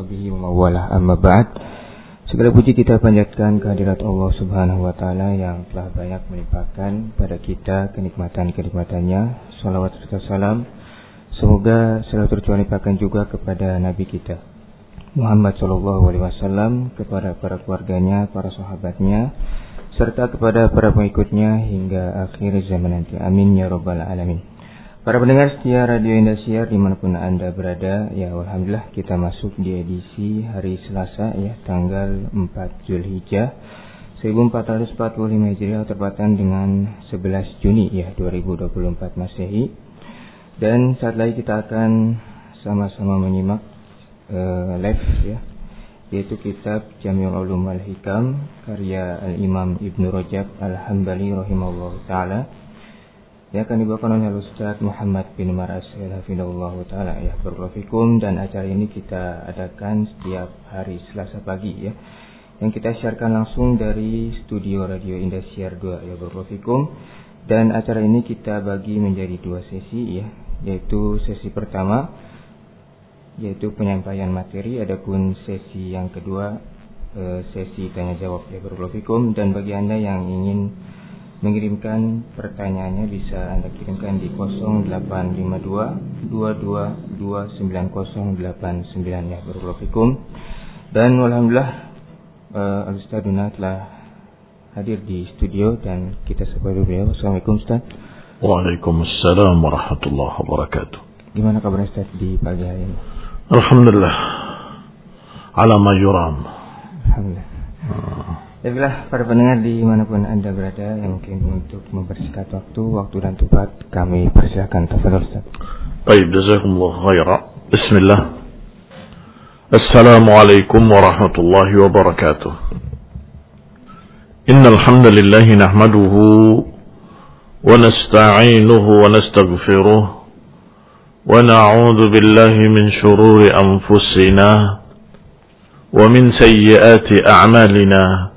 sahbihi wa mawalah amma ba'd Segala puji kita panjatkan kehadirat Allah subhanahu wa ta'ala yang telah banyak melimpahkan pada kita kenikmatan-kenikmatannya Salawat serta salam Semoga selalu tercurah juga kepada Nabi kita Muhammad sallallahu alaihi wasallam kepada para keluarganya, para sahabatnya serta kepada para pengikutnya hingga akhir zaman nanti. Amin ya rabbal alamin. Para pendengar setia Radio Indosiar di mana pun Anda berada, ya Alhamdulillah kita masuk di edisi hari Selasa ya tanggal 4 Zulhijjah 1445 Hijriah terpatan dengan 11 Juni ya 2024 Masehi. Dan saat lagi kita akan sama-sama menyimak uh, live ya yaitu kitab Jami'ul Ulum Al-Hikam karya Al-Imam Ibnu Rajab Al-Hambali rahimahullah taala yang akan dibawakan oleh Ustaz Muhammad bin Maras. Hafidahullah Ta'ala ya Berprofikum dan acara ini kita adakan setiap hari Selasa pagi ya. Yang kita siarkan langsung dari studio Radio Indosiar 2 ya Berprofikum Dan acara ini kita bagi menjadi dua sesi ya Yaitu sesi pertama Yaitu penyampaian materi. Adapun sesi yang kedua eh, Sesi tanya jawab ya Berprofikum Dan bagi anda yang ingin mengirimkan pertanyaannya bisa Anda kirimkan di 0852 222989 ya Barakallahu Dan alhamdulillah uh, eh, Al-Ustaz Duna telah hadir di studio dan kita sapa dulu ya. Assalamualaikum Ustaz. Waalaikumsalam warahmatullahi wabarakatuh. Gimana kabar Ustaz di pagi hari ini? Alhamdulillah. Ala ma yuram. Alhamdulillah. Uh. Baiklah para pendengar di mana pun anda berada yang mungkin untuk mempersingkat waktu, waktu dan tempat kami persilahkan tafadhol Ustaz. Baik, jazakumullah khaira. Bismillah. Assalamualaikum warahmatullahi wabarakatuh. Innal hamdalillah nahmaduhu wa nasta'inuhu wa nastaghfiruh wa na'udzu billahi min shururi anfusina wa min sayyiati a'malina.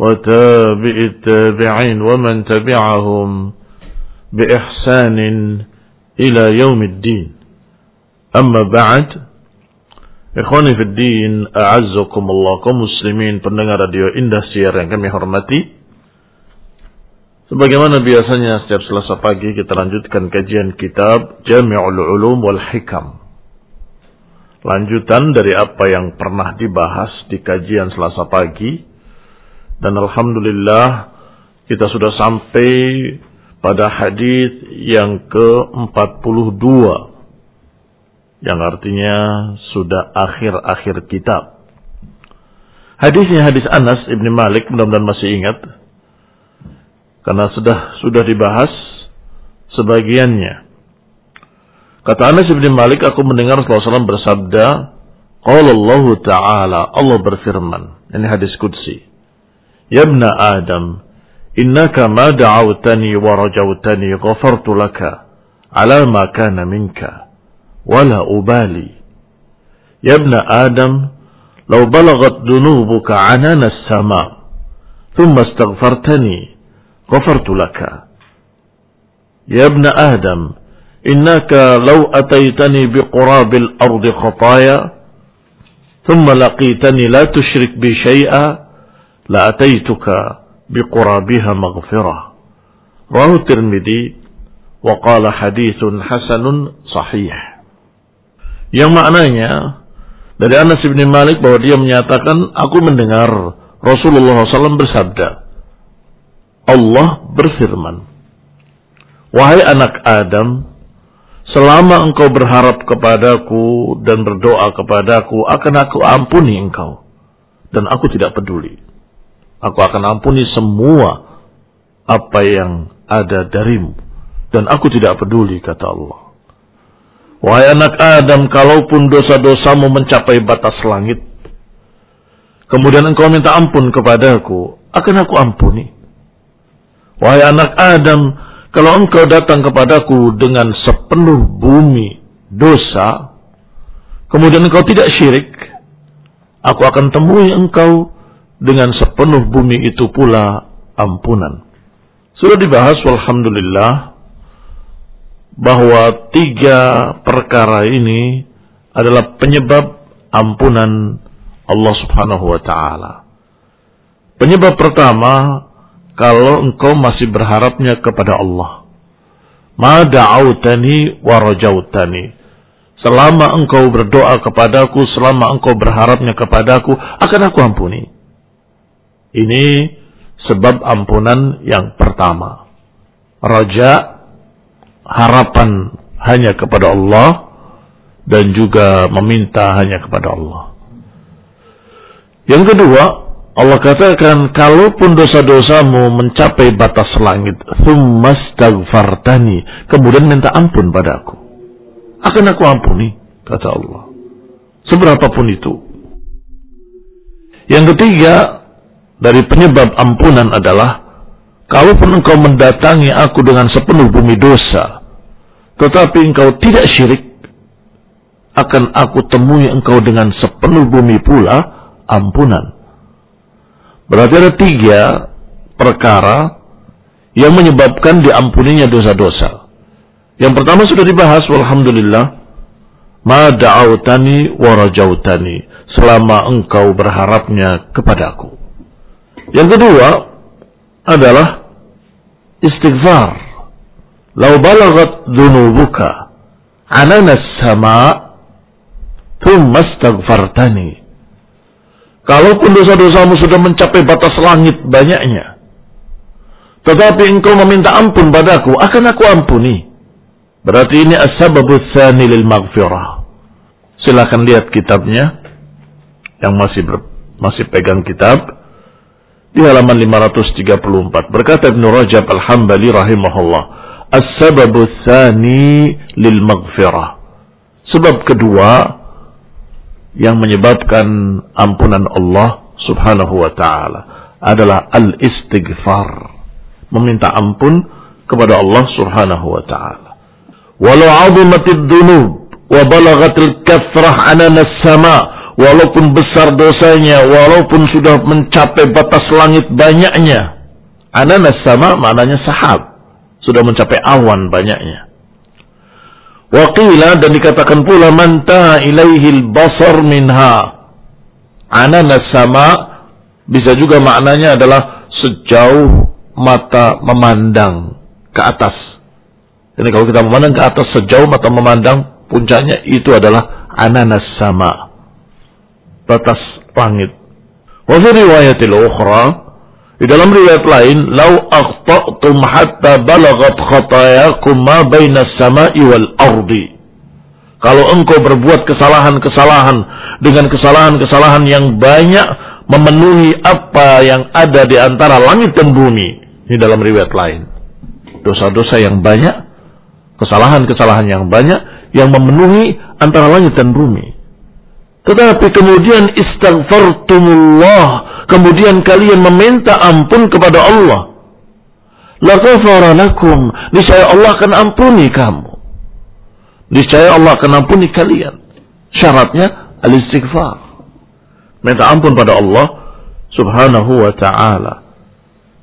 وتابع التابعين ومن تبعهم بإحسان إلى يوم الدين أما بعد Ikhwani fi din, a'azzakumullah kaum muslimin pendengar radio Indah Siar yang kami hormati. Sebagaimana biasanya setiap Selasa pagi kita lanjutkan kajian kitab Jami'ul Ulum wal Hikam. Lanjutan dari apa yang pernah dibahas di kajian Selasa pagi dan Alhamdulillah kita sudah sampai pada hadis yang ke-42 yang artinya sudah akhir-akhir kitab. Hadisnya hadis Anas Ibn Malik mudah-mudahan masih ingat karena sudah sudah dibahas sebagiannya. Kata Anas Ibn Malik aku mendengar Rasulullah SAW bersabda, Qala Allah Ta'ala, Allah berfirman. Ini hadis Qudsi. يا ابن آدم إنك ما دعوتني ورجوتني غفرت لك على ما كان منك ولا أبالي. يا ابن آدم لو بلغت ذنوبك عنان السماء ثم استغفرتني غفرت لك. يا ابن آدم إنك لو أتيتني بقراب الأرض خطايا ثم لقيتني لا تشرك بي شيئا لأتيتك بقرابها مغفرة رواه الترمذي وقال حديث حسن صحيح yang maknanya dari Anas bin Malik bahwa dia menyatakan aku mendengar Rasulullah SAW bersabda Allah berfirman Wahai anak Adam selama engkau berharap kepadaku dan berdoa kepadaku akan aku ampuni engkau dan aku tidak peduli Aku akan ampuni semua apa yang ada darimu. Dan aku tidak peduli, kata Allah. Wahai anak Adam, kalaupun dosa-dosamu mencapai batas langit, kemudian engkau minta ampun kepadaku, akan aku ampuni. Wahai anak Adam, kalau engkau datang kepadaku dengan sepenuh bumi dosa, kemudian engkau tidak syirik, aku akan temui engkau dengan sepenuh bumi itu pula ampunan. Sudah dibahas, Alhamdulillah, bahwa tiga perkara ini adalah penyebab ampunan Allah Subhanahu wa Ta'ala. Penyebab pertama kalau engkau masih berharapnya kepada Allah. Ma da'autani wa. Selama engkau berdoa kepadaku, selama engkau berharapnya kepadaku, akan aku ampuni. Ini sebab ampunan yang pertama. Raja, harapan hanya kepada Allah, dan juga meminta hanya kepada Allah. Yang kedua, Allah katakan, kalaupun dosa-dosamu mencapai batas langit, thummastagfartani, kemudian minta ampun padaku. Akan aku ampuni, kata Allah. Seberapapun itu. Yang ketiga, dari penyebab ampunan adalah, kalaupun engkau mendatangi aku dengan sepenuh bumi dosa, tetapi engkau tidak syirik, akan aku temui engkau dengan sepenuh bumi pula ampunan Berarti ada tiga perkara yang menyebabkan diampuninya dosa-dosa. Yang pertama sudah dibahas, walhamdulillah. Ma da'autani wa rajautani. Selama engkau berharapnya kepadaku. Yang kedua adalah istighfar. Lau balagat dhunubuka ananas sama thumma astaghfartani Kalaupun dosa-dosamu sudah mencapai batas langit banyaknya. Tetapi engkau meminta ampun padaku, akan aku ampuni. Berarti ini as-sababu tsani lil maghfirah. Silakan lihat kitabnya yang masih ber, masih pegang kitab di halaman 534. Berkata Ibnu Rajab Al-Hambali rahimahullah, as-sababu tsani lil maghfirah. Sebab kedua yang menyebabkan ampunan Allah Subhanahu wa taala adalah al-istighfar. Meminta ampun kepada Allah Subhanahu wa taala. Walau 'azimatid dunub wa balagatil kathrah ananas sama walaupun besar dosanya, walaupun sudah mencapai batas langit banyaknya. Ananas sama maknanya sahab, sudah mencapai awan banyaknya. Waqila dan dikatakan pula manta ilaihil basar minha. Ananas sama bisa juga maknanya adalah sejauh mata memandang ke atas. Ini kalau kita memandang ke atas sejauh mata memandang puncaknya itu adalah ananas sama. Batas langit. Wa fi riwayatil ukhra di dalam riwayat lain, "Lau akhta'tum hatta balagat khatayakum ma baina samai wal ardi." Kalau engkau berbuat kesalahan-kesalahan dengan kesalahan-kesalahan yang banyak memenuhi apa yang ada di antara langit dan bumi. Ini dalam riwayat lain. Dosa-dosa yang banyak, kesalahan-kesalahan yang banyak yang memenuhi antara langit dan bumi. Tetapi kemudian istighfartumullah kemudian kalian meminta ampun kepada Allah, laghafara niscaya Allah akan ampuni kamu. Niscaya Allah akan ampuni kalian. Syaratnya al-istighfar. Minta ampun pada Allah subhanahu wa ta'ala.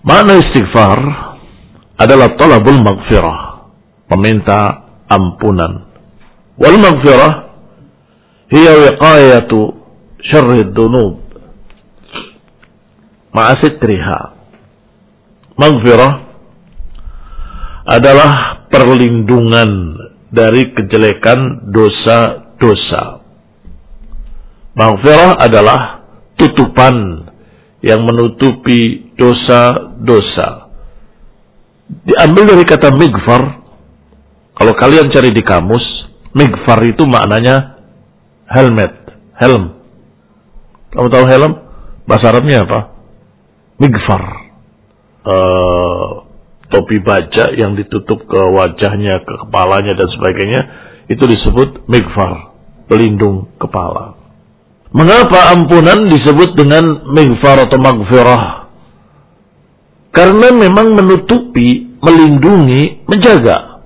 Makna istighfar adalah talabul maghfirah. Meminta ampunan. Wal maghfirah hiya wiqayatu syarri dhunub ma'asitriha. Maghfirah adalah perlindungan dari kejelekan dosa-dosa. Maghfirah adalah tutupan yang menutupi dosa-dosa. Diambil dari kata migfar. Kalau kalian cari di kamus, migfar itu maknanya helmet, helm. Kamu tahu helm? Bahasa Arabnya apa? migfar. Uh, topi baja yang ditutup ke wajahnya, ke kepalanya dan sebagainya, itu disebut migfar, pelindung kepala. Mengapa ampunan disebut dengan mighfar atau maghfirah? Karena memang menutupi, melindungi, menjaga.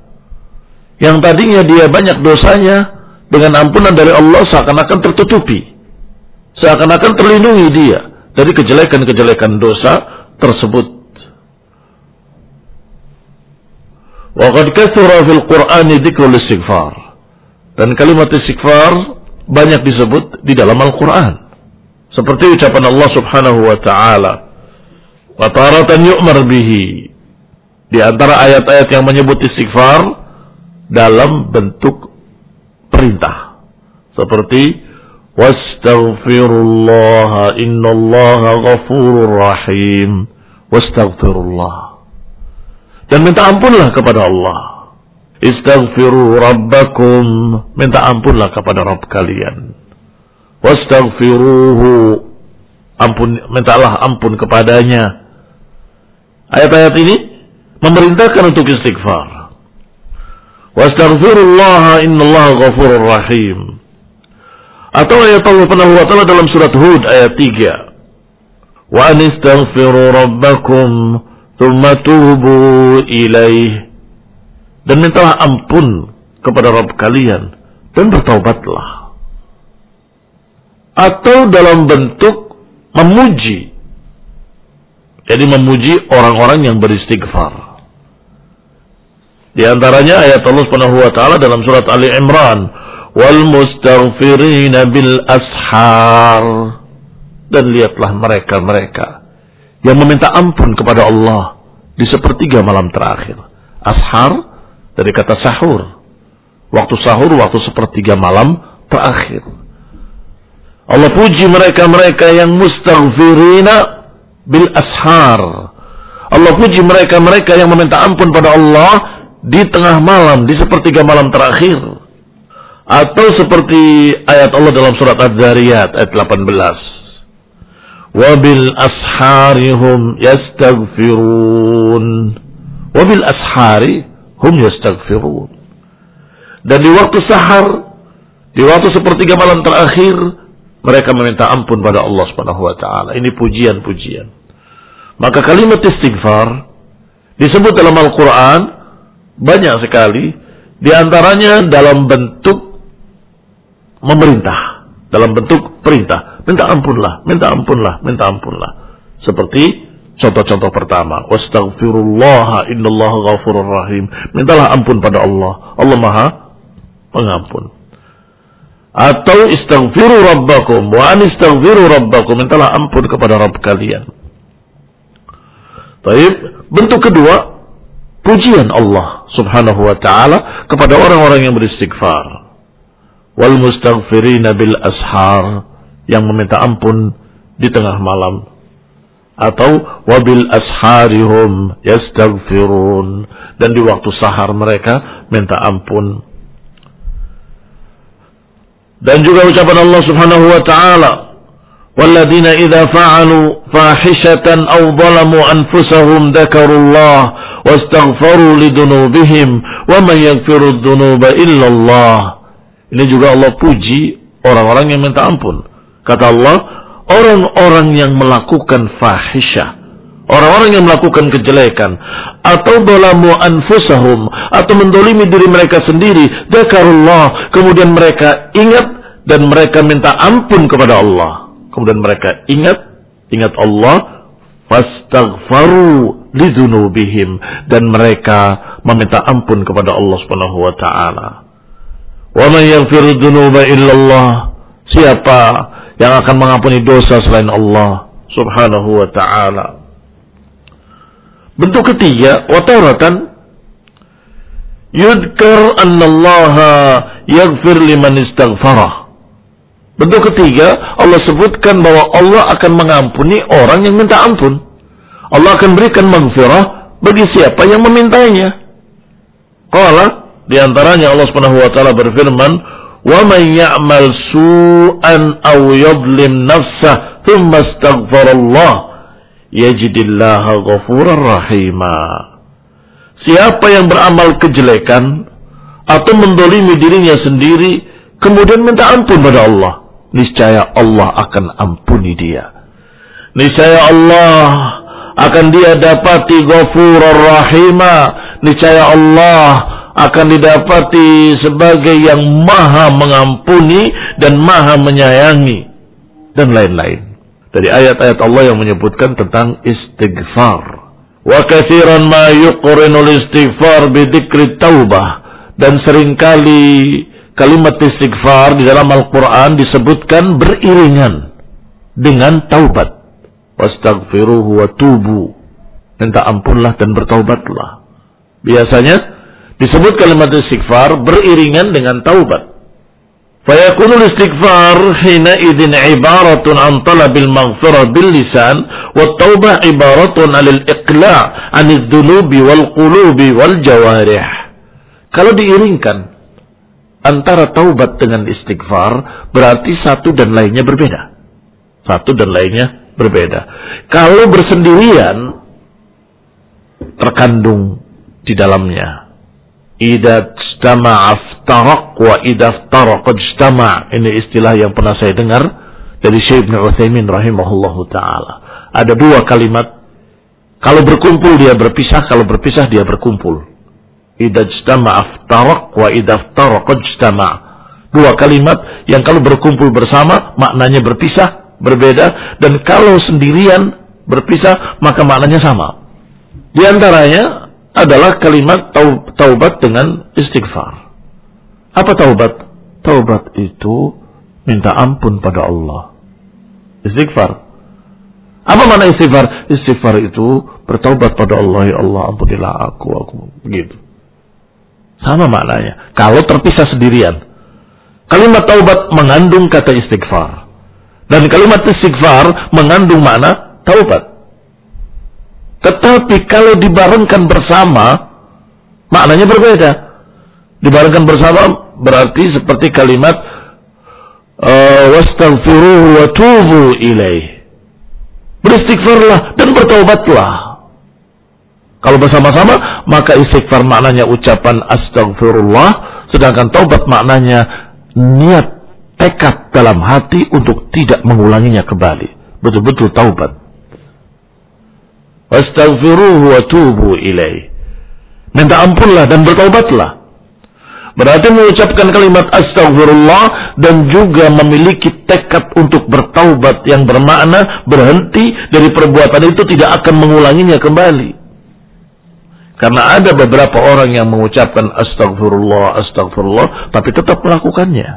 Yang tadinya dia banyak dosanya, dengan ampunan dari Allah seakan-akan tertutupi. Seakan-akan terlindungi dia dari kejelekan-kejelekan dosa tersebut. Waqad kathura fil Qur'an dzikrul istighfar. Dan kalimat istighfar banyak disebut di dalam Al-Qur'an. Seperti ucapan Allah Subhanahu wa taala. Wa taratan yu'mar bihi. Di antara ayat-ayat yang menyebut istighfar dalam bentuk perintah. Seperti wastaghfirullah innallaha ghafurur rahim. Wastaghfirullah dan minta ampunlah kepada Allah. Istaghfiru rabbakum. Minta ampunlah kepada Rabb kalian. Wastaghfiruhu. Ampun, mintalah ampun kepadanya. Ayat-ayat ini memerintahkan untuk istighfar. Wastaghfirullah innallaha ghafurur rahim. Atau ayat Allah Subhanahu wa taala dalam surat Hud ayat 3. Wa anistaghfiru rabbakum Thumma tubu ilaih. Dan mintalah ampun kepada Rabb kalian. Dan bertaubatlah. Atau dalam bentuk memuji. Jadi memuji orang-orang yang beristighfar. Di antaranya ayat Allah Subhanahu wa taala dalam surat Ali Imran, "Wal mustaghfirina bil ashar." Dan lihatlah mereka-mereka yang meminta ampun kepada Allah di sepertiga malam terakhir. Ashar dari kata sahur. Waktu sahur, waktu sepertiga malam terakhir. Allah puji mereka-mereka yang mustaghfirina bil ashar. Allah puji mereka-mereka yang meminta ampun pada Allah di tengah malam, di sepertiga malam terakhir. Atau seperti ayat Allah dalam surat Az-Zariyat ayat 18 wabil ashari hum yastaghfirun. Wabil ashari hum yastaghfirun. Dan di waktu sahar di waktu sepertiga malam terakhir mereka meminta ampun pada Allah Subhanahu wa taala. Ini pujian-pujian. Maka kalimat istighfar disebut dalam Al-Qur'an banyak sekali di antaranya dalam bentuk memerintah dalam bentuk perintah Minta ampunlah, minta ampunlah, minta ampunlah. Seperti contoh-contoh pertama. Wastaghfirullah innallaha ghafurur rahim. Mintalah ampun pada Allah. Allah maha pengampun. Atau istaghfiru rabbakum wa anistaghfiru rabbakum. Mintalah ampun kepada Rabb kalian. Baik, bentuk kedua pujian Allah Subhanahu wa taala kepada orang-orang yang beristighfar. Wal mustaghfirina bil ashar yang meminta ampun di tengah malam atau wabil asharihum yastaghfirun dan di waktu sahar mereka minta ampun dan juga ucapan Allah Subhanahu wa taala والذين إذا فعلوا فاحشة أو ظلموا أنفسهم ذكروا الله واستغفروا لذنوبهم ومن يغفر الذنوب إلا الله ini juga Allah puji orang-orang yang minta ampun Kata Allah, orang-orang yang melakukan fahisyah, orang-orang yang melakukan kejelekan, atau dolamu anfusahum, atau mendolimi diri mereka sendiri, zakarullah, kemudian mereka ingat dan mereka minta ampun kepada Allah. Kemudian mereka ingat, ingat Allah, fastaghfaru lidunubihim dan mereka meminta ampun kepada Allah Subhanahu wa taala. Wa man yaghfiru dzunuba illallah? Siapa yang akan mengampuni dosa selain Allah Subhanahu wa taala. Bentuk ketiga, wataratan yudkar annallaha yaghfir liman istaghfarah. Bentuk ketiga, Allah sebutkan bahwa Allah akan mengampuni orang yang minta ampun. Allah akan berikan maghfirah bagi siapa yang memintanya. Qala di antaranya Allah Subhanahu wa taala berfirman, "Wa man ya'mal su'an aw yadhlim nafsah thumma astaghfarallah yajidillaha ghafurar rahima." Siapa yang beramal kejelekan atau mendolimi dirinya sendiri, kemudian minta ampun pada Allah niscaya Allah akan ampuni dia. Niscaya Allah akan dia dapati ghafurur rahimah. Niscaya Allah akan didapati sebagai yang maha mengampuni dan maha menyayangi dan lain-lain. Dari ayat-ayat Allah yang menyebutkan tentang istighfar. Wa kathiran ma yuqrinul istighfar bidikri taubah. Dan sering kali kalimat istighfar di dalam Al-Quran disebutkan beriringan dengan taubat. Wastaghfiruhu wa tubu. Minta ampunlah dan bertaubatlah. Biasanya disebut kalimat istighfar beriringan dengan taubat. Fayakunu istighfar hina idin ibaratun an talabil maghfirah bil lisan wa taubah ibaratun alil iqla' anil dhunubi wal qulubi wal jawarih. Kalau diiringkan antara taubat dengan istighfar berarti satu dan lainnya berbeda. Satu dan lainnya berbeda. Kalau bersendirian terkandung di dalamnya. Idza istama'a aftaraq wa idza aftaraq ijtama'. Ini istilah yang pernah saya dengar dari Syekh Ibn Utsaimin rahimahullahu taala. Ada dua kalimat kalau berkumpul dia berpisah, kalau berpisah dia berkumpul. Idza ijtama'a aftaraq wa idza aftaraq ijtama'. Dua kalimat yang kalau berkumpul bersama maknanya berpisah, berbeda dan kalau sendirian berpisah maka maknanya sama. Di antaranya adalah kalimat taubat dengan istighfar. Apa taubat? Taubat itu minta ampun pada Allah. Istighfar. Apa mana istighfar? Istighfar itu bertaubat pada Allah, ya Allah ampunilah aku, aku begitu. Sama maknanya. Kalau terpisah sendirian. Kalimat taubat mengandung kata istighfar. Dan kalimat istighfar mengandung makna taubat. Tetapi kalau dibarengkan bersama, maknanya berbeda. Dibarengkan bersama berarti seperti kalimat uh, wastaghfiruhu wa tubu ilaih. Beristighfarlah dan bertaubatlah. Kalau bersama-sama, maka istighfar maknanya ucapan astagfirullah, sedangkan taubat maknanya niat tekad dalam hati untuk tidak mengulanginya kembali. Betul-betul taubat. Astaghfiruhu wa tubu ilaih. Minta ampunlah dan bertaubatlah. Berarti mengucapkan kalimat astagfirullah dan juga memiliki tekad untuk bertaubat yang bermakna berhenti dari perbuatan itu tidak akan mengulanginya kembali. Karena ada beberapa orang yang mengucapkan astagfirullah, astagfirullah, tapi tetap melakukannya.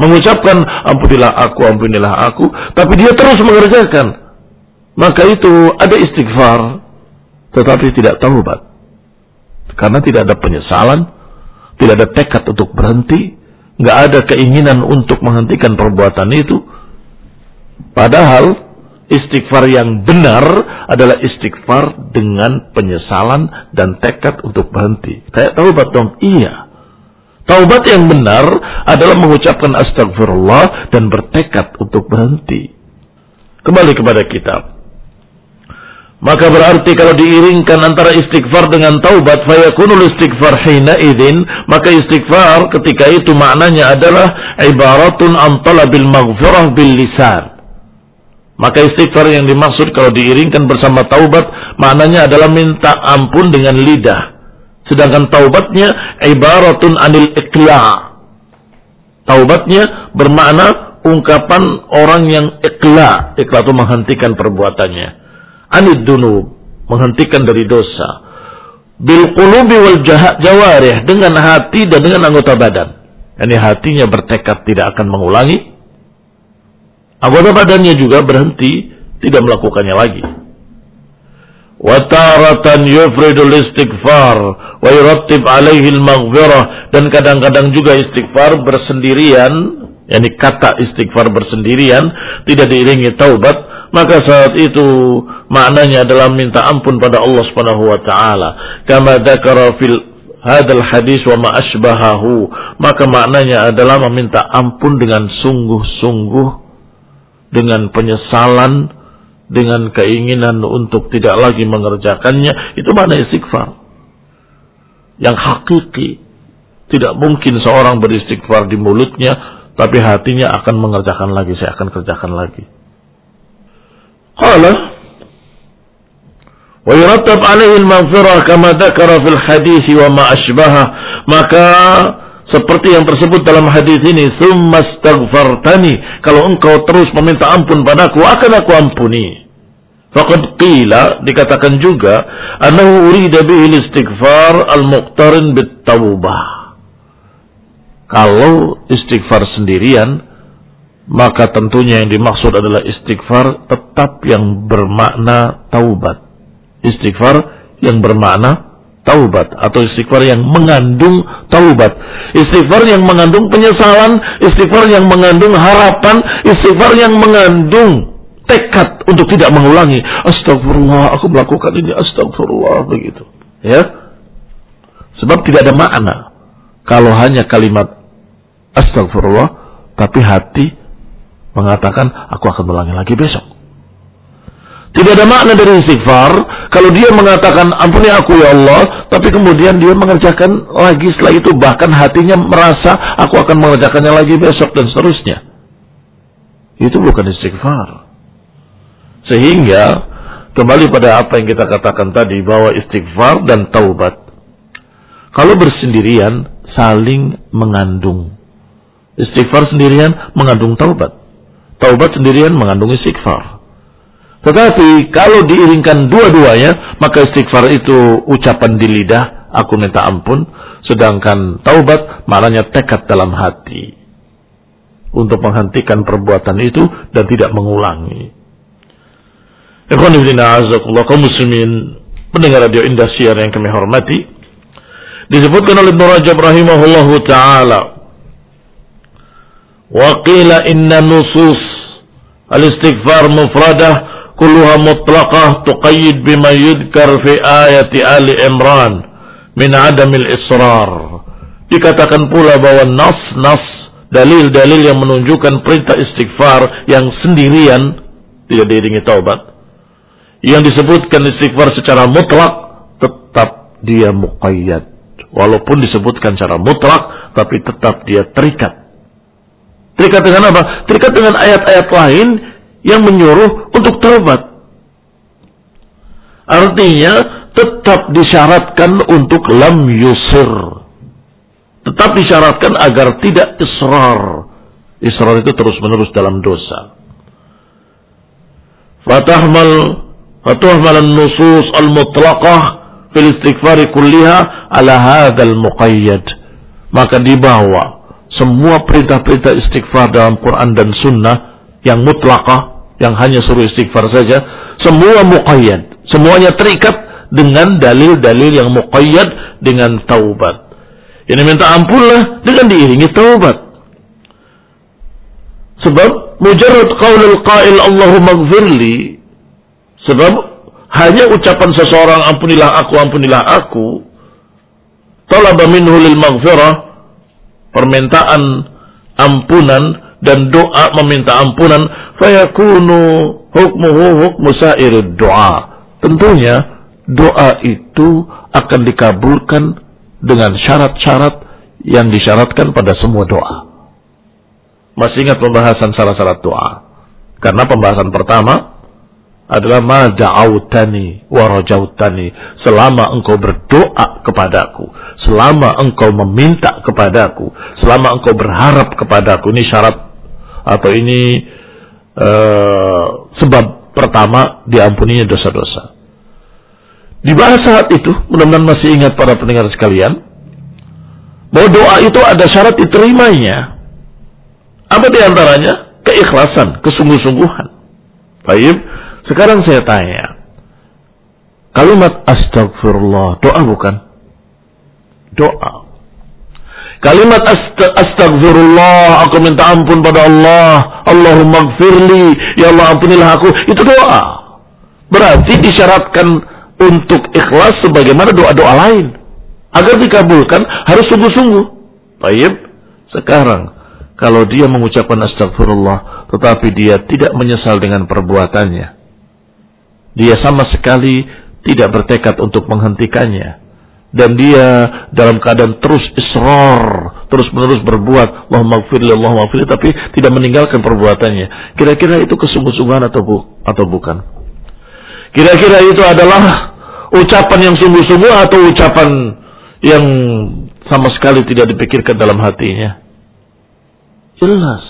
Mengucapkan ampunilah aku, ampunilah aku, tapi dia terus mengerjakan. Maka itu ada istighfar, tetapi tidak taubat. Karena tidak ada penyesalan, tidak ada tekad untuk berhenti, nggak ada keinginan untuk menghentikan perbuatan itu. Padahal Istighfar yang benar adalah istighfar dengan penyesalan dan tekad untuk berhenti. Kayak taubat dong? Iya. Taubat yang benar adalah mengucapkan astagfirullah dan bertekad untuk berhenti. Kembali kepada kitab. Maka berarti kalau diiringkan antara istighfar dengan taubat, fayakunul istighfar hina idin, maka istighfar ketika itu maknanya adalah ibaratun antala bil maghfirah bil lisan maka istighfar yang dimaksud kalau diiringkan bersama taubat maknanya adalah minta ampun dengan lidah. Sedangkan taubatnya ibaratun anil ikla. Taubatnya bermakna ungkapan orang yang ikla. Ikla itu menghentikan perbuatannya. Anid dunub, menghentikan dari dosa. Bil qulubi wal jawarih dengan hati dan dengan anggota badan. Ini hatinya bertekad tidak akan mengulangi Anggota badannya juga berhenti, tidak melakukannya lagi. Wataratan yufridul istighfar wa yurattib alaihi al-maghfirah dan kadang-kadang juga istighfar bersendirian, yakni kata istighfar bersendirian tidak diiringi taubat, maka saat itu maknanya adalah minta ampun pada Allah Subhanahu wa taala. Kama dzakara fil hadal hadis wa ma asbahahu, maka maknanya adalah meminta ampun dengan sungguh-sungguh dengan penyesalan, dengan keinginan untuk tidak lagi mengerjakannya, itu mana istighfar. Yang hakiki. Tidak mungkin seorang beristighfar di mulutnya, tapi hatinya akan mengerjakan lagi, saya akan kerjakan lagi. Qala alaihi al-maghfirah kama dzakara fil hadis wa ma asbaha maka seperti yang tersebut dalam hadis ini summa astaghfartani kalau engkau terus meminta ampun padaku akan aku ampuni Faqad qila dikatakan juga annahu urida bihi istighfar al-muqtarin bit. Kalau istighfar sendirian maka tentunya yang dimaksud adalah istighfar tetap yang bermakna taubat. Istighfar yang bermakna taubat atau istighfar yang mengandung taubat. Istighfar yang mengandung penyesalan, istighfar yang mengandung harapan, istighfar yang mengandung tekad untuk tidak mengulangi. Astagfirullah, aku melakukan ini. Astagfirullah, begitu. Ya. Sebab tidak ada makna. Kalau hanya kalimat astagfirullah, tapi hati mengatakan, aku akan mengulangi lagi besok. Tidak ada makna dari istighfar kalau dia mengatakan ampuni aku ya Allah, tapi kemudian dia mengerjakan lagi setelah itu bahkan hatinya merasa aku akan mengerjakannya lagi besok dan seterusnya. Itu bukan istighfar. Sehingga kembali pada apa yang kita katakan tadi bahwa istighfar dan taubat kalau bersendirian saling mengandung. Istighfar sendirian mengandung taubat. Taubat sendirian mengandung istighfar. Tetapi kalau diiringkan dua-duanya, maka istighfar itu ucapan di lidah, aku minta ampun, sedangkan taubat maknanya tekad dalam hati untuk menghentikan perbuatan itu dan tidak mengulangi. Ibn muslimin pendengar radio Indah yang kami hormati disebutkan oleh Ibnu Rajab rahimahullahu taala wa qila inna nusus al-istighfar mufradah kulluha mutlaqah tuqayyid bima yudkar fi ayati Ali Imran min adamil israr dikatakan pula bahwa nas-nas dalil-dalil yang menunjukkan perintah istighfar yang sendirian tidak diiringi taubat yang disebutkan istighfar secara mutlak tetap dia muqayyad. Walaupun disebutkan secara mutlak tapi tetap dia terikat. Terikat dengan apa? Terikat dengan ayat-ayat lain yang menyuruh untuk taubat. Artinya tetap disyaratkan untuk lam yusir. Tetap disyaratkan agar tidak israr. Israr itu terus-menerus dalam dosa. Fatahmal fatahmal nusus al-mutlaqah fil istighfar kulliha ala hadzal muqayyad. Maka dibawa semua perintah-perintah istighfar dalam Quran dan Sunnah yang mutlakah yang hanya suruh istighfar saja semua muqayyad semuanya terikat dengan dalil-dalil yang muqayyad dengan taubat ini minta ampunlah dengan diiringi taubat sebab mujarrad qaulul qail Allahumma gfirli Sebab hanya ucapan seseorang ampunilah aku, ampunilah aku. Talaba minhu lil maghfirah. Permintaan ampunan dan doa meminta ampunan. Fayakunu hukmuhu hukmu sairid doa. Tentunya doa itu akan dikabulkan dengan syarat-syarat yang disyaratkan pada semua doa. Masih ingat pembahasan syarat-syarat doa? Karena pembahasan pertama adalah ma da'autani wa rajautani selama engkau berdoa kepadaku selama engkau meminta kepadaku selama engkau berharap kepadaku ini syarat atau ini uh, sebab pertama diampuninya dosa-dosa. Dibahas saat itu mudah-mudahan masih ingat para pendengar sekalian bahwa doa itu ada syarat diterimanya. Apa di antaranya? Keikhlasan kesungguh-sungguhan. Baik sekarang saya tanya, kalimat astagfirullah doa bukan? Doa. Kalimat astagfirullah, aku minta ampun pada Allah, Allahumma gfirli, ya Allah ampunilah aku, itu doa. Berarti disyaratkan untuk ikhlas sebagaimana doa-doa lain. Agar dikabulkan harus sungguh-sungguh. Baik, sekarang kalau dia mengucapkan astagfirullah tetapi dia tidak menyesal dengan perbuatannya dia sama sekali tidak bertekad untuk menghentikannya. Dan dia dalam keadaan terus israr, terus-menerus berbuat Allahumma gfirli, Allahumma gfirli tapi tidak meninggalkan perbuatannya. Kira-kira itu kesungguh-sungguhan atau bu atau bukan? Kira-kira itu adalah ucapan yang sungguh-sungguh atau ucapan yang sama sekali tidak dipikirkan dalam hatinya? Jelas.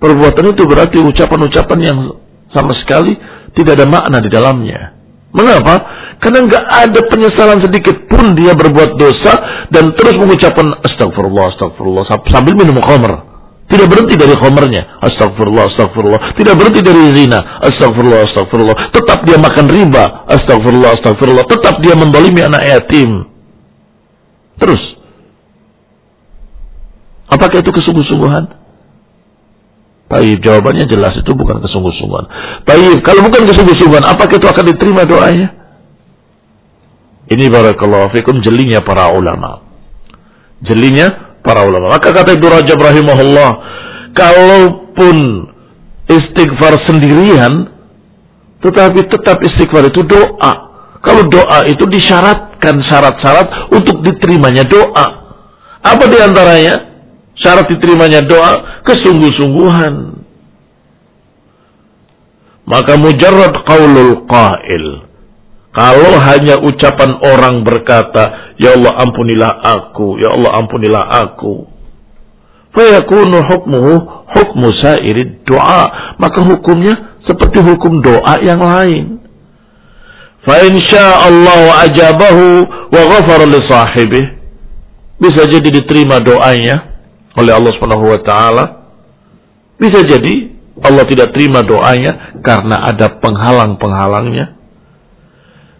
Perbuatan itu berarti ucapan-ucapan yang sama sekali tidak ada makna di dalamnya. Mengapa? Karena nggak ada penyesalan sedikit pun dia berbuat dosa dan terus mengucapkan astagfirullah, astagfirullah sambil minum khamr. Tidak berhenti dari khamernya. Astagfirullah, astagfirullah. Tidak berhenti dari zina. Astagfirullah, astagfirullah. Tetap dia makan riba. Astagfirullah, astagfirullah. Tetap dia mendolimi anak yatim. Terus. Apakah itu kesungguh-sungguhan? Baik, jawabannya jelas itu bukan kesungguh-sungguhan. Baik, kalau bukan kesungguh-sungguhan, apakah itu akan diterima doanya? Ini barakallahu fikum jelinya para ulama. Jelinya para ulama. Maka kata Ibnu Rajab rahimahullah, kalaupun istighfar sendirian, tetapi tetap istighfar itu doa. Kalau doa itu disyaratkan syarat-syarat untuk diterimanya doa. Apa di antaranya? Syarat diterimanya doa kesungguh-sungguhan. Maka mujarrad qaulul qail. Kalau hanya ucapan orang berkata, Ya Allah ampunilah aku, Ya Allah ampunilah aku. Fayakunu hukmuhu hukmu sairid doa. Maka hukumnya seperti hukum doa yang lain. Fa Allah ajabahu wa ghafara li sahibih. Bisa jadi diterima doanya oleh Allah Subhanahu wa taala. Bisa jadi Allah tidak terima doanya karena ada penghalang-penghalangnya.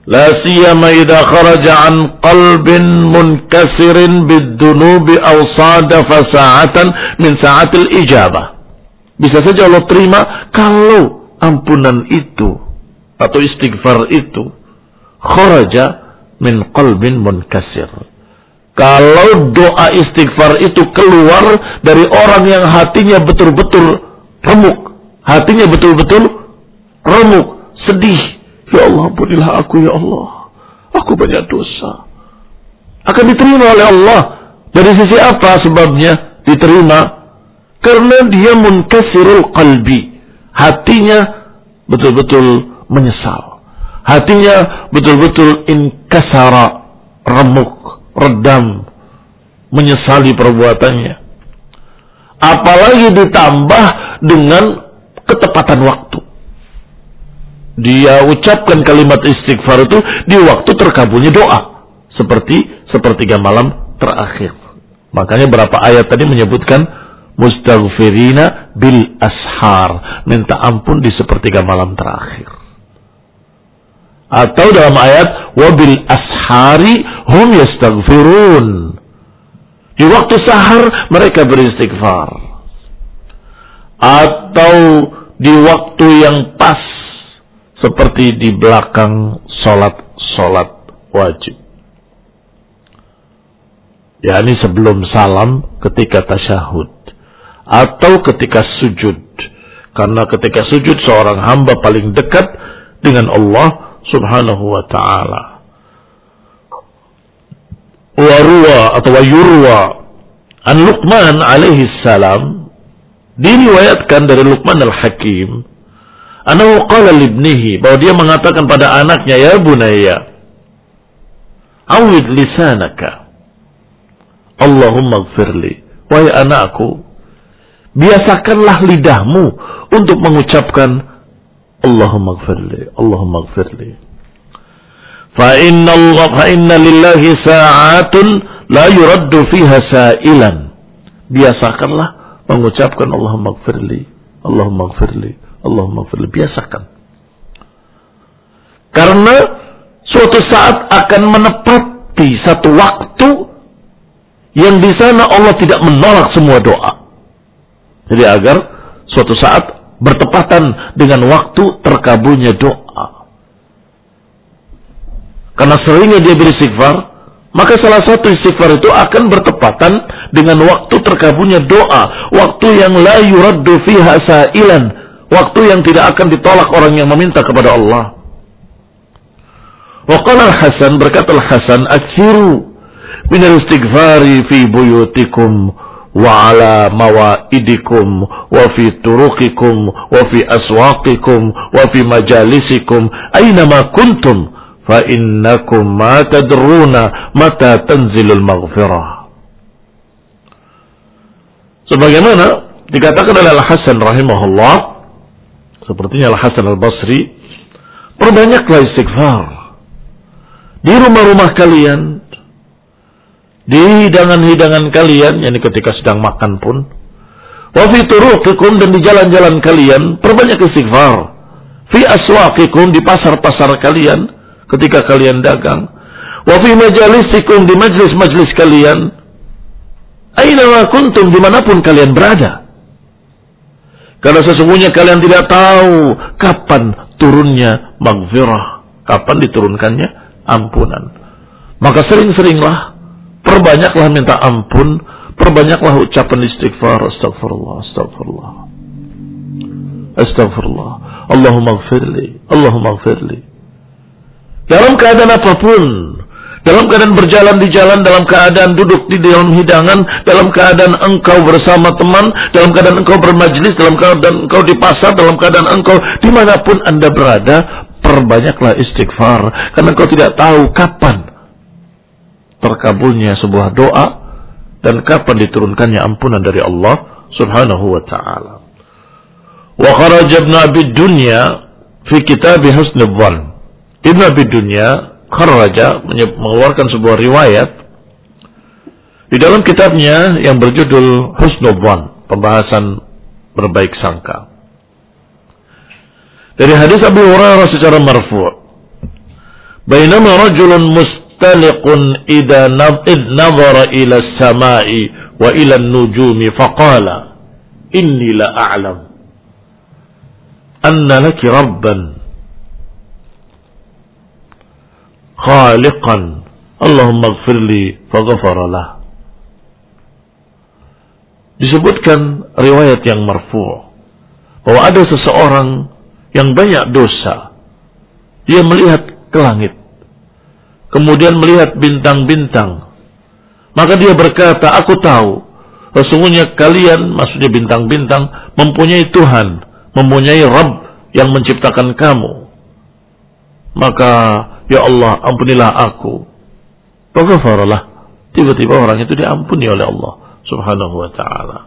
La siyama idza kharaja an qalbin munkasirin bid-dunubi aw sadafa sa'atan min sa'atil ijabah. Bisa saja Allah terima kalau ampunan itu atau istighfar itu kharaja min qalbin munkasir kalau doa istighfar itu keluar dari orang yang hatinya betul-betul remuk. Hatinya betul-betul remuk, sedih. Ya Allah, ampunilah aku ya Allah. Aku banyak dosa. Akan diterima oleh Allah. Dari sisi apa sebabnya diterima? Karena dia munkasirul qalbi. Hatinya betul-betul menyesal. Hatinya betul-betul inkasara, remuk redam, menyesali perbuatannya. Apalagi ditambah dengan ketepatan waktu. Dia ucapkan kalimat istighfar itu di waktu terkabulnya doa. Seperti sepertiga malam terakhir. Makanya berapa ayat tadi menyebutkan mustaghfirina bil ashar. Minta ampun di sepertiga malam terakhir. Atau dalam ayat wabil ashari hum yastaghfirun. Di waktu sahar mereka beristighfar. Atau di waktu yang pas seperti di belakang solat-solat wajib. Ya ini sebelum salam ketika tasyahud. Atau ketika sujud. Karena ketika sujud seorang hamba paling dekat dengan Allah subhanahu wa ta'ala. Warwa atau wayurwa. An Luqman alaihi salam diriwayatkan dari Luqman al-Hakim anahu qala libnihi bahwa dia mengatakan pada anaknya ya bunayya awid lisanaka. Allahumma gfirli wahai anakku biasakanlah lidahmu untuk mengucapkan Allahumma gfirli, Allahumma gfirli. Fa inna Allah fa inna lillahi sa'atun la yuraddu fiha sa'ilan. Biasakanlah mengucapkan Allahumma gfirli, Allahumma gfirli, Allahumma gfirli. Biasakan. Karena suatu saat akan menepati satu waktu yang di sana Allah tidak menolak semua doa. Jadi agar suatu saat bertepatan dengan waktu terkabulnya doa. Karena seringnya dia beristighfar, maka salah satu istighfar itu akan bertepatan dengan waktu terkabulnya doa, waktu yang la yuraddu fiha sa'ilan, waktu yang tidak akan ditolak orang yang meminta kepada Allah. Wa qala al-Hasan berkata al-Hasan, "Aksiru min al-istighfari fi buyutikum wa ala mawaidikum wa fi turuqikum wa fi aswaqikum wa fi majalisikum aina ma kuntum fa innakum ma tadruna mata tanzilul maghfirah sebagaimana dikatakan oleh Al-Hasan rahimahullah sepertinya Al-Hasan Al-Basri perbanyaklah istighfar di rumah-rumah kalian di hidangan-hidangan kalian, yakni ketika sedang makan pun. Wa turuqikum dan di jalan-jalan kalian, perbanyak istighfar. Fi aswaqikum di pasar-pasar kalian, ketika kalian dagang. Wa fi majalisikum di majlis-majlis kalian. Aina ma kuntum di mana pun kalian berada. Karena sesungguhnya kalian tidak tahu kapan turunnya maghfirah. Kapan diturunkannya ampunan. Maka sering-seringlah Perbanyaklah minta ampun, perbanyaklah ucapan istighfar, astagfirullah, astagfirullah. Astagfirullah. Allahumma gfirli, Allahumma. Dalam keadaan apa pun, dalam keadaan berjalan di jalan, dalam keadaan duduk di dalam hidangan, dalam keadaan engkau bersama teman, dalam keadaan engkau bermajlis, dalam keadaan engkau di pasar, dalam keadaan engkau di mana pun anda berada, perbanyaklah istighfar. Karena engkau tidak tahu kapan terkabulnya sebuah doa dan kapan diturunkannya ampunan dari Allah Subhanahu wa taala. Wa kharaja Ibn Abi Dunya fi kitab Husn Dhann. Ibn Abi Dunya Kharaja mengeluarkan sebuah riwayat di dalam kitabnya yang berjudul Husnubwan, pembahasan berbaik sangka. Dari hadis Abu Hurairah secara marfu' Bainama rajulun mustaliqun idha id nazara ila samai wa ila nujumi faqala inni la a'lam anna laki rabban khaliqan. Allahumma فغفر له disebutkan riwayat yang marfu bahwa ada seseorang yang banyak dosa. Dia melihat ke langit kemudian melihat bintang-bintang. Maka dia berkata aku tahu sesungguhnya kalian maksudnya bintang-bintang mempunyai Tuhan mempunyai Rabb yang menciptakan kamu. Maka ya Allah, ampunilah aku. Faghfaralah. Tiba-tiba orang itu diampuni oleh Allah subhanahu wa ta'ala.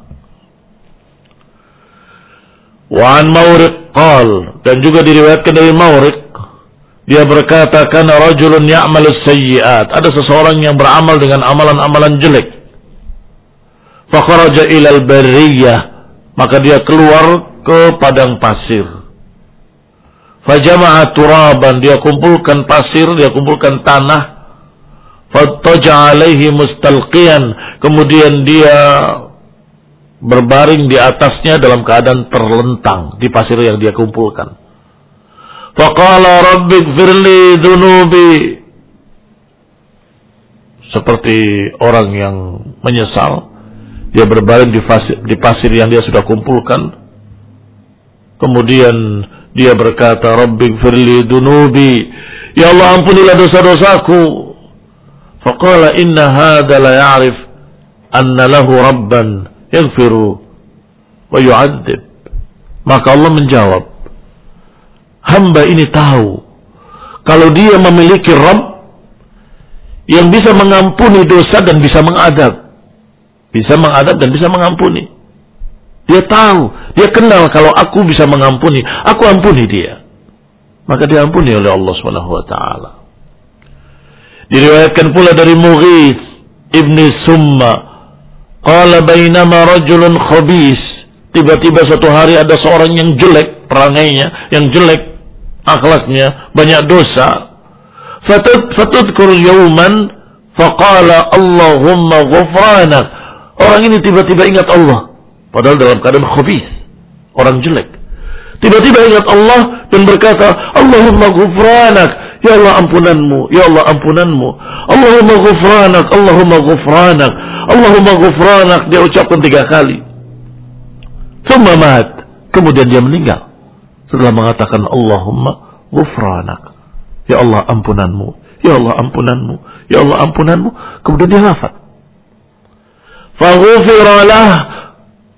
Wa an Mawriq qal dan juga diriwayatkan dari Mawriq dia berkata, karena rajulun ya'malus sayyiat. Ada seseorang yang beramal dengan amalan-amalan jelek. Fakharaja ilal bariyah. Maka dia keluar ke padang pasir. Fajama'a turaban. Dia kumpulkan pasir, dia kumpulkan tanah. Fattaja alaihi. Kemudian dia berbaring di atasnya dalam keadaan terlentang di pasir yang dia kumpulkan. Faqala rabbi gfirli dunubi. Seperti orang yang menyesal. Dia berbaring di pasir yang dia sudah kumpulkan. Kemudian dia berkata, Rabbi gfirli dunubi. Ya Allah ampunilah dosa-dosaku. Faqala inna hadha la ya'rif anna lahu rabban yaghfiru wa yu'adzib. Maka Allah menjawab, hamba ini tahu kalau dia memiliki Rabb yang bisa mengampuni dosa dan bisa mengadab. Bisa mengadab dan bisa mengampuni. Dia tahu, dia kenal kalau aku bisa mengampuni, aku ampuni dia. Maka diampuni oleh Allah Subhanahu wa taala. Diriwayatkan pula dari Mughith ibni Summa, qala bainama rajulun khabis. Tiba-tiba suatu hari ada seorang yang jelek perangainya, yang jelek akhlaknya, banyak dosa. Fatudkur yawman faqala Allahumma ghufranak. Orang ini tiba-tiba ingat Allah. Padahal dalam keadaan khabis. Orang jelek. Tiba-tiba ingat Allah dan berkata, Allahumma ghufranak. Ya Allah ampunanmu, Ya Allah ampunanmu. Allahumma ghufranak, Allahumma ghufranak. Allahumma ghufranak. Dia ucapkan tiga kali. Thumma mat. Kemudian dia meninggal setelah mengatakan Allahumma ghufranak. Ya Allah ampunanmu. Ya Allah ampunanmu. Ya Allah ampunanmu. Kemudian dia hafal. Faghufiralah.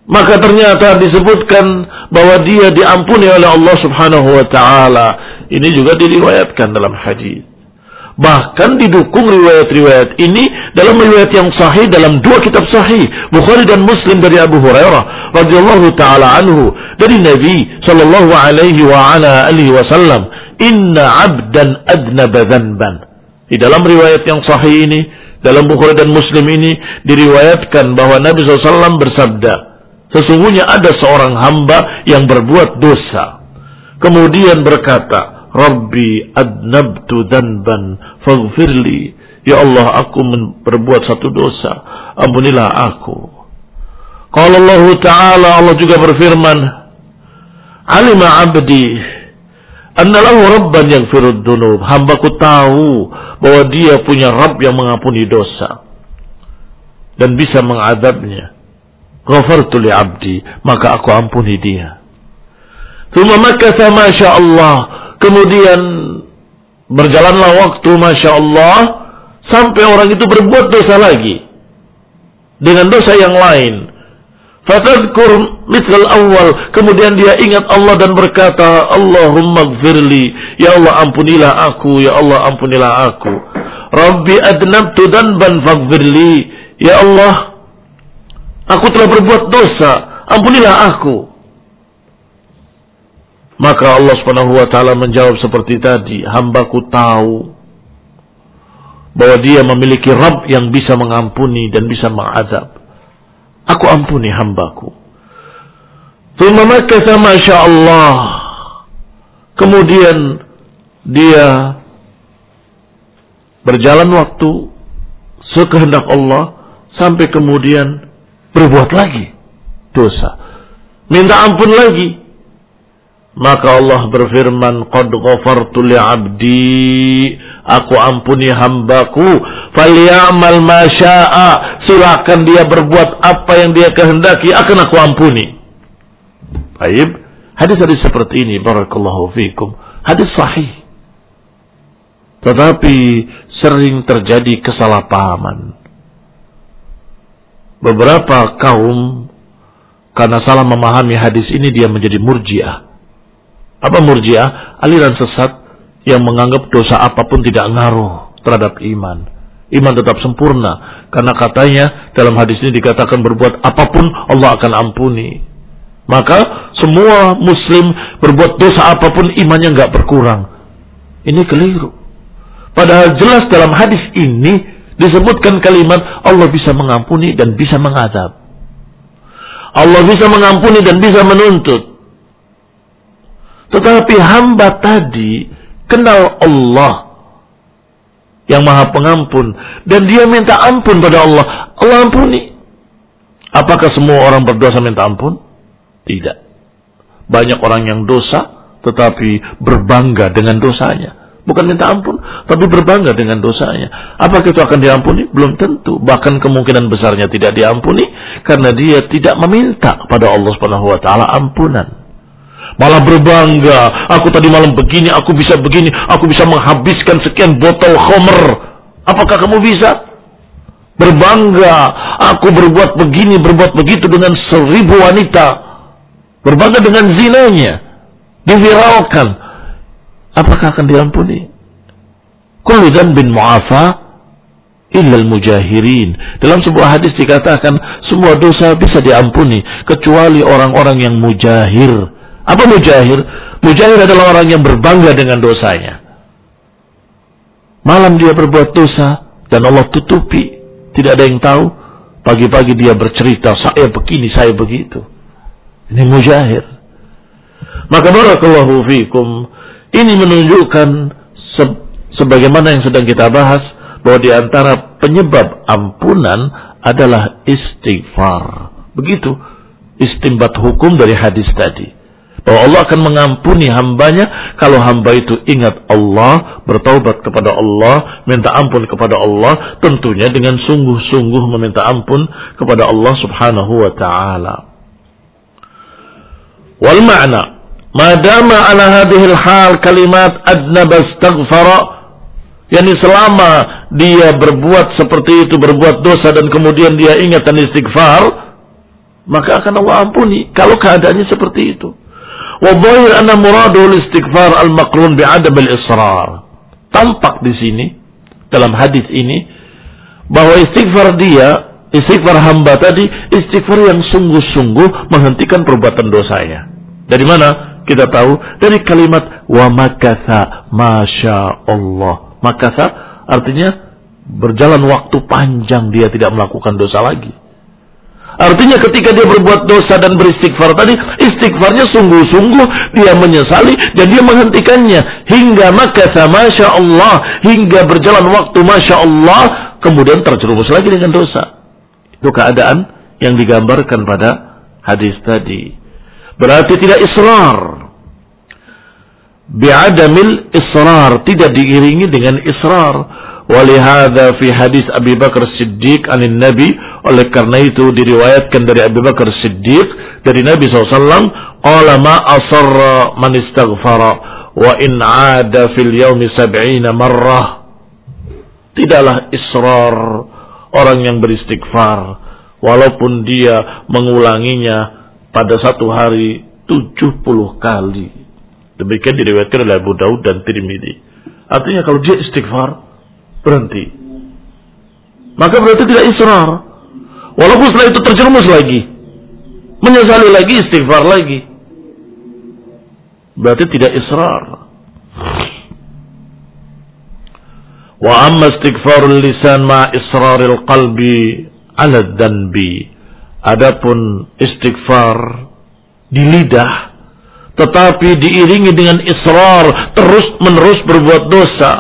Maka ternyata disebutkan bahwa dia diampuni oleh Allah subhanahu wa ta'ala. Ini juga diriwayatkan dalam hadis. Bahkan didukung riwayat-riwayat ini dalam riwayat yang sahih dalam dua kitab sahih Bukhari dan Muslim dari Abu Hurairah radhiyallahu taala anhu dari Nabi sallallahu alaihi wa ala alihi wasallam inna 'abdan adnaba dzanban di dalam riwayat yang sahih ini dalam Bukhari dan Muslim ini diriwayatkan bahwa Nabi SAW bersabda sesungguhnya ada seorang hamba yang berbuat dosa kemudian berkata Rabbi adnabtu danban faghfirli. Ya Allah, aku berbuat satu dosa. Ampunilah aku. Kalau Allah Ta'ala, Allah juga berfirman, Alima abdi, annalahu rabban yang firud dunub. Hambaku tahu bahwa dia punya Rabb yang mengampuni dosa. Dan bisa mengadabnya. Ghafartu li abdi, maka aku ampuni dia. Thumma makasa masya Allah Kemudian berjalanlah waktu Masya Allah sampai orang itu berbuat dosa lagi dengan dosa yang lain. Fatadkur misal awal. Kemudian dia ingat Allah dan berkata, Allahumma gfirli. Ya Allah ampunilah aku. Ya Allah ampunilah aku. Rabbi adnabtu danban faghfirli. Ya Allah, aku telah berbuat dosa. Ampunilah aku. Maka Allah Subhanahu wa taala menjawab seperti tadi, hambaku tahu bahwa dia memiliki Rabb yang bisa mengampuni dan bisa mengazab. Aku ampuni hambaku. Masya Allah. Kemudian dia berjalan waktu sekehendak Allah sampai kemudian berbuat lagi dosa. Minta ampun lagi maka Allah berfirman, Qad ghafartu li abdi, aku ampuni hambaku, falyamal masya'a, silakan dia berbuat apa yang dia kehendaki, akan aku ampuni. Baik, hadis-hadis seperti ini, barakallahu fikum, hadis sahih. Tetapi sering terjadi kesalahpahaman. Beberapa kaum karena salah memahami hadis ini dia menjadi murjiah apa murjiah? Aliran sesat yang menganggap dosa apa pun tidak ngaruh terhadap iman. Iman tetap sempurna. Karena katanya dalam hadis ini dikatakan berbuat apa pun Allah akan ampuni. Maka semua muslim berbuat dosa apa pun imannya nggak berkurang. Ini keliru. Padahal jelas dalam hadis ini disebutkan kalimat Allah bisa mengampuni dan bisa mengadab. Allah bisa mengampuni dan bisa menuntut. Tetapi hamba tadi kenal Allah yang maha pengampun. Dan dia minta ampun pada Allah. Allah ampuni. Apakah semua orang berdosa minta ampun? Tidak. Banyak orang yang dosa tetapi berbangga dengan dosanya. Bukan minta ampun, tapi berbangga dengan dosanya. Apakah itu akan diampuni? Belum tentu. Bahkan kemungkinan besarnya tidak diampuni karena dia tidak meminta pada Allah Subhanahu wa taala ampunan malah berbangga. Aku tadi malam begini, aku bisa begini, aku bisa menghabiskan sekian botol homer. Apakah kamu bisa? Berbangga, aku berbuat begini, berbuat begitu dengan seribu wanita. Berbangga dengan zinanya. Diviralkan. Apakah akan diampuni? Kullu bin mu'afa illal mujahirin. Dalam sebuah hadis dikatakan semua dosa bisa diampuni kecuali orang-orang yang mujahir apa mujahir? Mujahir adalah orang yang berbangga dengan dosanya. Malam dia berbuat dosa dan Allah tutupi. Tidak ada yang tahu. Pagi-pagi dia bercerita, saya begini, saya begitu. Ini mujahir. Maka barakallahu fikum. Ini menunjukkan se sebagaimana yang sedang kita bahas bahwa di antara penyebab ampunan adalah istighfar. Begitu istimbat hukum dari hadis tadi bahwa Allah akan mengampuni hambanya kalau hamba itu ingat Allah, bertaubat kepada Allah, minta ampun kepada Allah, tentunya dengan sungguh-sungguh meminta ampun kepada Allah Subhanahu wa taala. Wal ma'na, madama ala hadhihi hal kalimat adnaba astaghfara Yani selama dia berbuat seperti itu, berbuat dosa dan kemudian dia ingat dan istighfar, maka akan Allah ampuni. Kalau keadaannya seperti itu. Wadhahir anna muradul istighfar al-maqrun bi'adab al-israr. Tampak di sini, dalam hadis ini, bahwa istighfar dia, istighfar hamba tadi, istighfar yang sungguh-sungguh menghentikan perbuatan dosanya. Dari mana kita tahu? Dari kalimat wa makatha masya Allah Makasa artinya berjalan waktu panjang dia tidak melakukan dosa lagi. Artinya ketika dia berbuat dosa dan beristighfar tadi, istighfarnya sungguh-sungguh dia menyesali dan dia menghentikannya hingga makasa masya Allah hingga berjalan waktu masya Allah kemudian terjerumus lagi dengan dosa. Itu keadaan yang digambarkan pada hadis tadi. Berarti tidak israr. Bi'adamil israr. Tidak diiringi dengan israr. Walihada fi hadis Abi Bakar Siddiq anin Nabi. Oleh karena itu diriwayatkan dari Abi Bakar Siddiq dari Nabi SAW qala ma asarra man istaghfara wa in ada fil yawmi sab'ina marrah. Tidaklah israr orang yang beristighfar walaupun dia mengulanginya pada satu hari 70 kali Demikian diriwayatkan oleh Abu Daud dan Tirmidzi. Artinya kalau dia istighfar berhenti. Maka berarti tidak israr. Walaupun setelah itu terjerumus lagi. Menyesali lagi, istighfar lagi. Berarti tidak israr. Wa amma istighfarul lisan ma israril qalbi ala dhanbi. Adapun istighfar di lidah tetapi diiringi dengan israr terus menerus berbuat dosa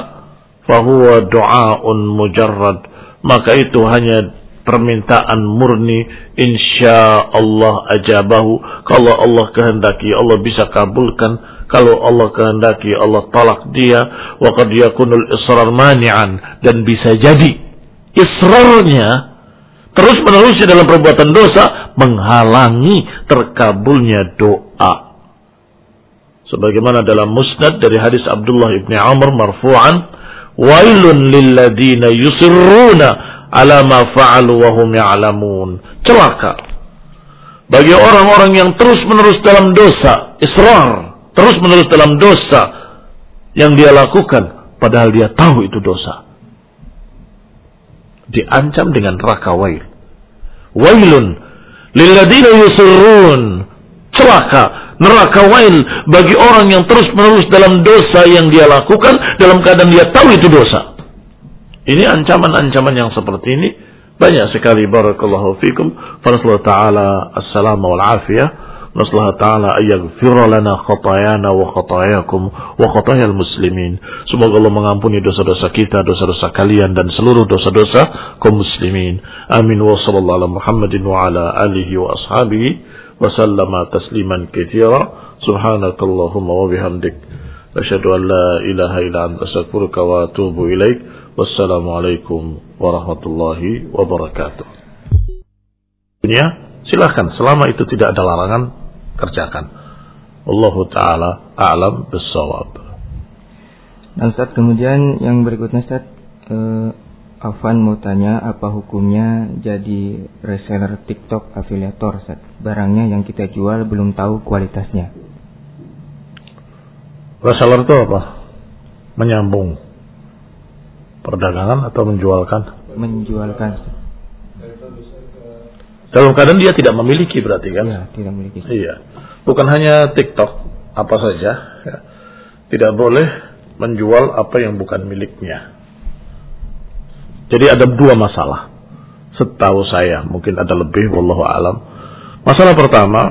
fahuwa du'aun mujarrad. Maka itu hanya permintaan murni insya Allah ajabahu. Kalau Allah kehendaki Allah bisa kabulkan. Kalau Allah kehendaki Allah tolak dia. Wa qad yakunul israr mani'an. Dan bisa jadi israrnya terus menerusnya dalam perbuatan dosa menghalangi terkabulnya doa. Sebagaimana dalam musnad dari hadis Abdullah ibni Amr marfu'an wailun lilladina yusirruna ala ma fa'alu wa hum ya'lamun. Celaka. Bagi orang-orang yang terus-menerus dalam dosa israr terus-menerus dalam dosa yang dia lakukan padahal dia tahu itu dosa diancam dengan neraka wail wailun lilladina yusirrun celaka neraka wail bagi orang yang terus menerus dalam dosa yang dia lakukan dalam keadaan dia tahu itu dosa. Ini ancaman-ancaman yang seperti ini banyak sekali barakallahu fikum. Fanasallahu ta'ala assalamu wal afiyah. Nasallahu ta'ala ayyaghfira lana khatayana wa khatayakum wa khatayal muslimin. Semoga Allah mengampuni dosa-dosa kita, dosa-dosa kalian dan seluruh dosa-dosa kaum muslimin. Amin wa sallallahu ala Muhammadin wa ala alihi wa ashabihi وسلم تسليما كثيرا سبحانك اللهم وبحمدك أشهد أن لا إله إلا أنت أستغفرك وأتوب إليك والسلام عليكم ورحمة الله وبركاته dunia silahkan selama itu tidak ada larangan kerjakan Allah Ta'ala a'lam bisawab dan Ustaz kemudian yang berikutnya Ustaz eh, Afan mau tanya apa hukumnya jadi reseller TikTok afiliator Ustaz. Barangnya yang kita jual belum tahu kualitasnya. Reseller itu apa? Menyambung perdagangan atau menjualkan? Menjualkan. Dalam keadaan dia tidak memiliki berarti kan? Iya, tidak memiliki. Iya. Bukan hanya TikTok, apa saja. Ya. Tidak boleh menjual apa yang bukan miliknya. Jadi ada dua masalah. Setahu saya, mungkin ada lebih, wallahu alam. Masalah pertama,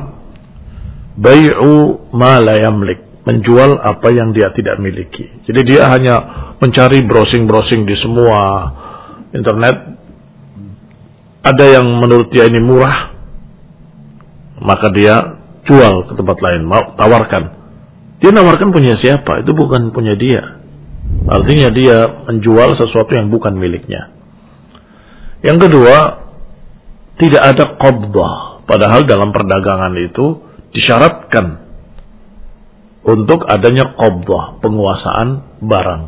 bai'u ma la yamlik, menjual apa yang dia tidak miliki. Jadi dia hanya mencari browsing-browsing di semua internet. Ada yang menurut dia ini murah, maka dia jual ke tempat lain, mau tawarkan. Dia nawarkan punya siapa? Itu bukan punya dia. Artinya dia menjual sesuatu yang bukan miliknya. Yang kedua, tidak ada qabdah. Padahal dalam perdagangan itu disyaratkan untuk adanya qabdah, penguasaan barang.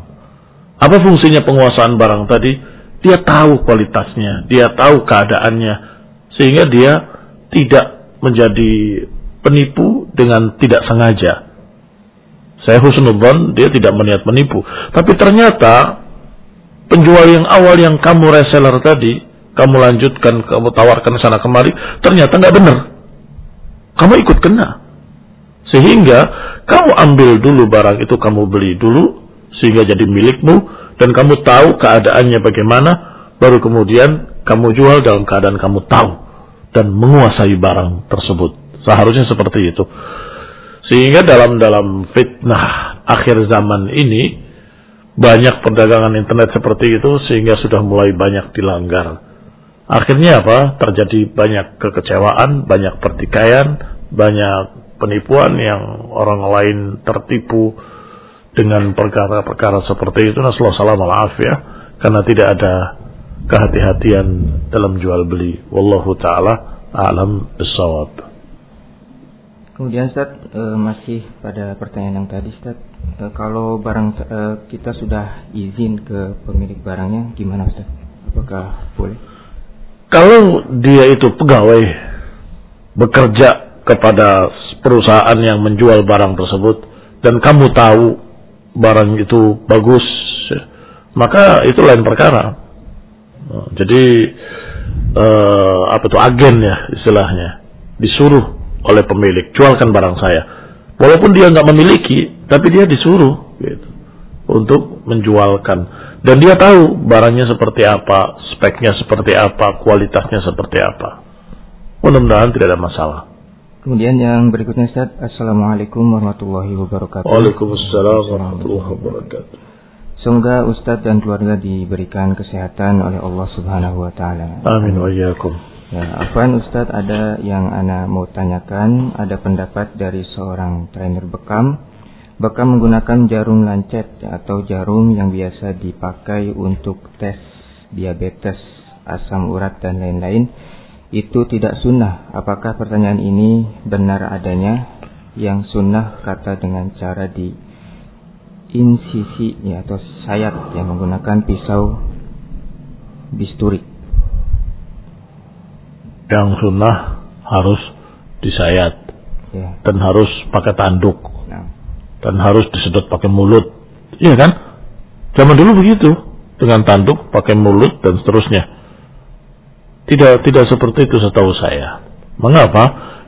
Apa fungsinya penguasaan barang tadi? Dia tahu kualitasnya, dia tahu keadaannya, sehingga dia tidak menjadi penipu dengan tidak sengaja. Saya husnudzon, dia tidak meniat menipu. Tapi ternyata penjual yang awal yang kamu reseller tadi, kamu lanjutkan, kamu tawarkan sana kemari, ternyata nggak benar. Kamu ikut kena. Sehingga kamu ambil dulu barang itu, kamu beli dulu, sehingga jadi milikmu, dan kamu tahu keadaannya bagaimana, baru kemudian kamu jual dalam keadaan kamu tahu, dan menguasai barang tersebut. Seharusnya seperti itu. Sehingga dalam dalam fitnah akhir zaman ini banyak perdagangan internet seperti itu sehingga sudah mulai banyak dilanggar. Akhirnya apa? Terjadi banyak kekecewaan, banyak pertikaian, banyak penipuan yang orang lain tertipu dengan perkara-perkara seperti itu. Nasallahu ya, karena tidak ada kehati-hatian dalam jual beli. Wallahu taala alam bisawab. Kemudian Ustaz e, masih pada pertanyaan yang tadi Ustaz e, kalau barang e, kita sudah izin ke pemilik barangnya gimana Ustaz? Apakah boleh? Kalau dia itu pegawai bekerja kepada perusahaan yang menjual barang tersebut dan kamu tahu barang itu bagus maka itu lain perkara. Jadi eh, apa itu agen ya istilahnya disuruh oleh pemilik, jualkan barang saya. Walaupun dia nggak memiliki, tapi dia disuruh gitu, untuk menjualkan. Dan dia tahu barangnya seperti apa, speknya seperti apa, kualitasnya seperti apa. Mudah-mudahan tidak ada masalah. Kemudian yang berikutnya Ustaz, Assalamualaikum warahmatullahi wabarakatuh. Waalaikumsalam warahmatullahi wabarakatuh. Semoga Ustadz dan keluarga diberikan kesehatan oleh Allah Subhanahu wa taala. Amin wa iyyakum. Ya, Afwan Ustadz ada yang Ana mau tanyakan, ada pendapat dari seorang trainer bekam. Bekam menggunakan jarum lancet atau jarum yang biasa dipakai untuk tes diabetes, asam urat dan lain-lain. Itu tidak sunnah. Apakah pertanyaan ini benar adanya? Yang sunnah kata dengan cara di insisi ya, atau sayat yang menggunakan pisau bisturi yang sunnah harus disayat ya. dan harus pakai tanduk ya. dan harus disedot pakai mulut iya kan zaman dulu begitu dengan tanduk pakai mulut dan seterusnya tidak tidak seperti itu setahu saya. Mengapa?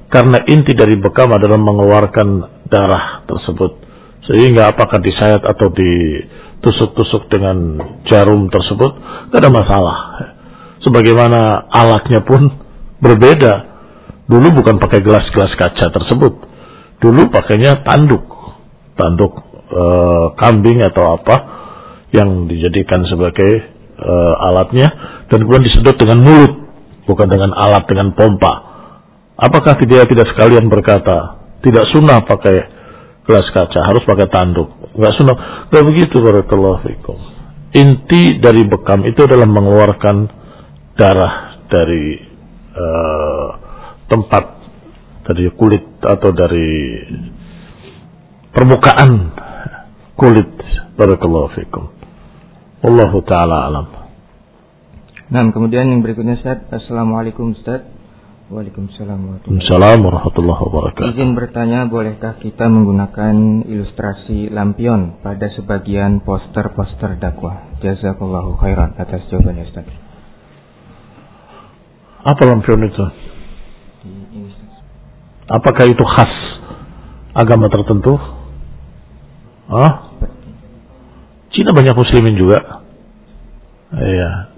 Karena inti dari bekam adalah mengeluarkan darah tersebut. Sehingga apakah disayat atau ditusuk-tusuk dengan jarum tersebut tidak ada masalah. Sebagaimana alatnya pun berbeda. Dulu bukan pakai gelas-gelas kaca tersebut. Dulu pakainya tanduk, tanduk e, kambing atau apa yang dijadikan sebagai e, alatnya. Dan kemudian disedot dengan mulut, bukan dengan alat dengan pompa. Apakah dia tidak sekalian berkata tidak sunnah pakai gelas kaca, harus pakai tanduk? Enggak sunnah. Enggak begitu barakallahu fikum. Inti dari bekam itu adalah mengeluarkan darah dari uh, tempat dari kulit atau dari permukaan kulit barakallahu fikum wallahu taala alam Nah, kemudian yang berikutnya Ustaz, Assalamualaikum Ustaz. Waalaikumsalam warahmatullahi wabarakatuh. Izin bertanya, bolehkah kita menggunakan ilustrasi lampion pada sebagian poster-poster dakwah? Jazakallahu khairan atas jawabannya Ustaz. Apa lampion itu? Apakah itu khas agama tertentu? Hah? Cina banyak muslimin juga. Iya,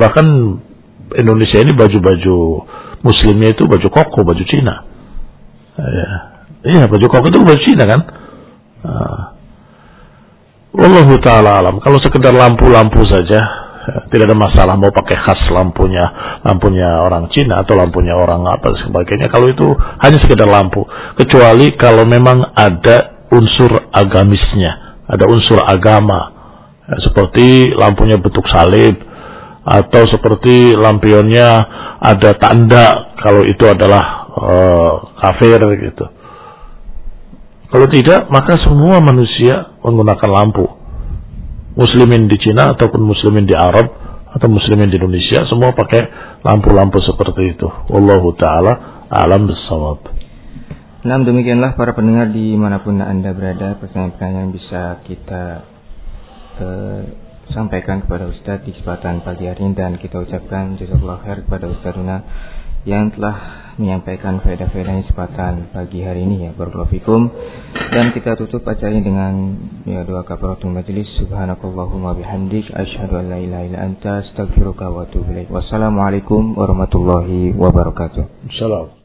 bahkan Indonesia ini baju-baju muslimnya itu baju koko, baju Cina. Iya, iya baju koko itu baju Cina kan? Nah. Wallahu taala alam. Kalau sekedar lampu-lampu saja, tidak ada masalah mau pakai khas lampunya lampunya orang Cina atau lampunya orang apa sebagainya kalau itu hanya sekedar lampu kecuali kalau memang ada unsur agamisnya ada unsur agama seperti lampunya bentuk salib atau seperti lampionnya ada tanda kalau itu adalah uh, kafir gitu kalau tidak maka semua manusia menggunakan lampu muslimin di Cina ataupun muslimin di Arab atau muslimin di Indonesia semua pakai lampu-lampu seperti itu. Wallahu taala alam bisawab. Nah demikianlah para pendengar di mana pun anda berada pertanyaan-pertanyaan bisa kita sampaikan kepada Ustadz di kesempatan pagi hari ini dan kita ucapkan jazakallah khair kepada Ustadz Runa yang telah menyampaikan faedah-faedah kesempatan pagi hari ini ya. Barakallahu dan kita tutup acara dengan ya doa kafaratul majlis. Subhanakallahumma bihamdik asyhadu an la ilaha illa anta astaghfiruka wa atubu ilaik. Wassalamualaikum warahmatullahi wabarakatuh. Salam